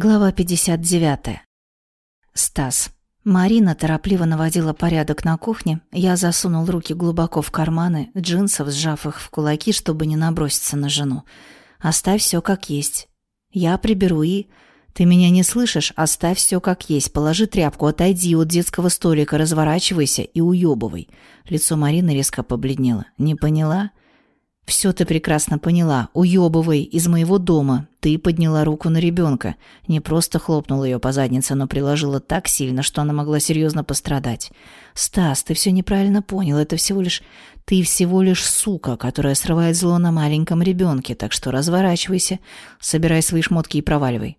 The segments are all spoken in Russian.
Глава 59. Стас. Марина торопливо наводила порядок на кухне. Я засунул руки глубоко в карманы джинсов, сжав их в кулаки, чтобы не наброситься на жену. «Оставь все как есть. Я приберу и...» «Ты меня не слышишь? Оставь все как есть. Положи тряпку, отойди от детского столика, разворачивайся и уебывай». Лицо Марины резко побледнело. «Не поняла?» «Все ты прекрасно поняла. Уебывай из моего дома. Ты подняла руку на ребенка. Не просто хлопнула ее по заднице, но приложила так сильно, что она могла серьезно пострадать. Стас, ты все неправильно понял. Это всего лишь... Ты всего лишь сука, которая срывает зло на маленьком ребенке. Так что разворачивайся, собирай свои шмотки и проваливай.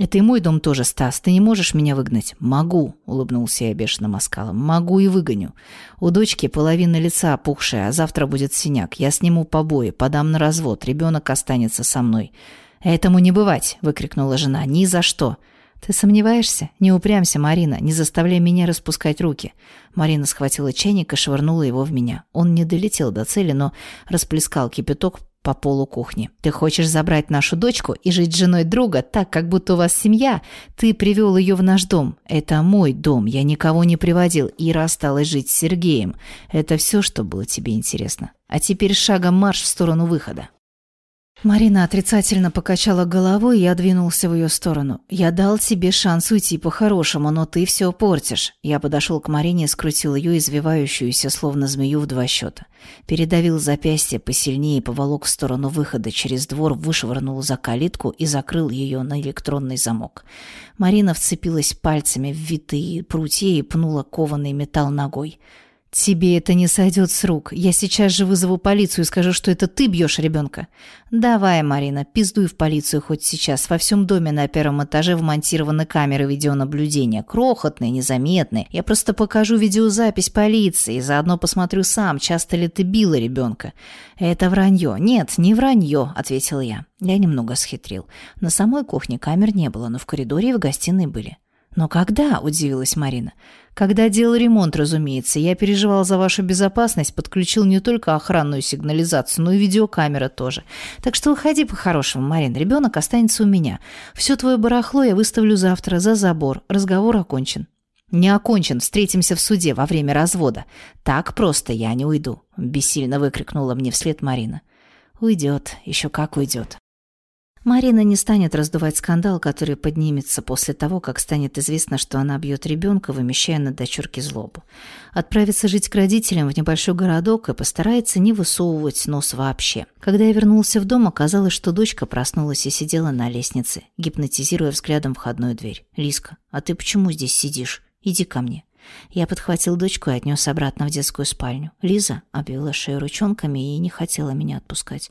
«Это и мой дом тоже, Стас. Ты не можешь меня выгнать?» «Могу», — улыбнулся я бешеным оскалом. «Могу и выгоню. У дочки половина лица опухшая, а завтра будет синяк. Я сниму побои, подам на развод. Ребенок останется со мной». «Этому не бывать!» — выкрикнула жена. «Ни за что!» «Ты сомневаешься? Не упрямься, Марина. Не заставляй меня распускать руки». Марина схватила чайник и швырнула его в меня. Он не долетел до цели, но расплескал кипяток по полу кухни. «Ты хочешь забрать нашу дочку и жить с женой друга так, как будто у вас семья? Ты привел ее в наш дом. Это мой дом. Я никого не приводил. Ира осталась жить с Сергеем. Это все, что было тебе интересно. А теперь шагом марш в сторону выхода». Марина отрицательно покачала головой, и я двинулся в ее сторону. «Я дал тебе шанс уйти по-хорошему, но ты все портишь». Я подошел к Марине и скрутил ее, извивающуюся, словно змею в два счета. Передавил запястье посильнее поволок в сторону выхода через двор, вышвырнул за калитку и закрыл ее на электронный замок. Марина вцепилась пальцами в витые прутья и пнула кованый металл ногой. «Тебе это не сойдет с рук. Я сейчас же вызову полицию и скажу, что это ты бьешь ребенка». «Давай, Марина, пиздуй в полицию хоть сейчас. Во всем доме на первом этаже вмонтированы камеры видеонаблюдения. Крохотные, незаметные. Я просто покажу видеозапись полиции и заодно посмотрю сам, часто ли ты била ребенка». «Это вранье». «Нет, не вранье», — ответил я. Я немного схитрил. На самой кухне камер не было, но в коридоре и в гостиной были. «Но когда?» – удивилась Марина. «Когда делал ремонт, разумеется. Я переживал за вашу безопасность, подключил не только охранную сигнализацию, но и видеокамера тоже. Так что выходи по-хорошему, Марин. Ребенок останется у меня. Все твое барахло я выставлю завтра за забор. Разговор окончен». «Не окончен. Встретимся в суде во время развода. Так просто я не уйду», – бессильно выкрикнула мне вслед Марина. «Уйдет. Еще как уйдет». Марина не станет раздувать скандал, который поднимется после того, как станет известно, что она бьет ребенка, вымещая на дочурке злобу. Отправится жить к родителям в небольшой городок и постарается не высовывать нос вообще. Когда я вернулся в дом, оказалось, что дочка проснулась и сидела на лестнице, гипнотизируя взглядом входную дверь. «Лиска, а ты почему здесь сидишь? Иди ко мне». Я подхватил дочку и отнес обратно в детскую спальню. Лиза обвела шею ручонками и не хотела меня отпускать.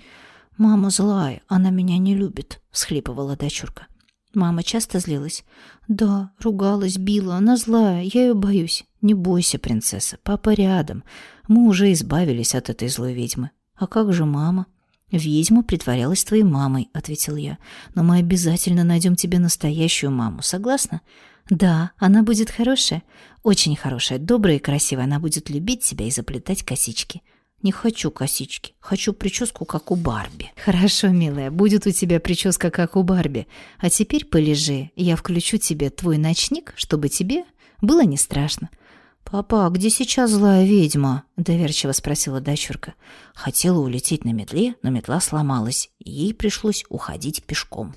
«Мама злая, она меня не любит», — всхлипывала дочурка. Мама часто злилась. «Да, ругалась, била, она злая, я ее боюсь». «Не бойся, принцесса, папа рядом. Мы уже избавились от этой злой ведьмы». «А как же мама?» «Ведьма притворялась твоей мамой», — ответил я. «Но мы обязательно найдем тебе настоящую маму, согласна?» «Да, она будет хорошая, очень хорошая, добрая и красивая. Она будет любить тебя и заплетать косички». Не хочу косички, хочу прическу, как у Барби. Хорошо, милая, будет у тебя прическа, как у Барби. А теперь полежи, я включу тебе твой ночник, чтобы тебе было не страшно. «Папа, а где сейчас злая ведьма?» – доверчиво спросила дочурка. Хотела улететь на метле, но метла сломалась, и ей пришлось уходить пешком.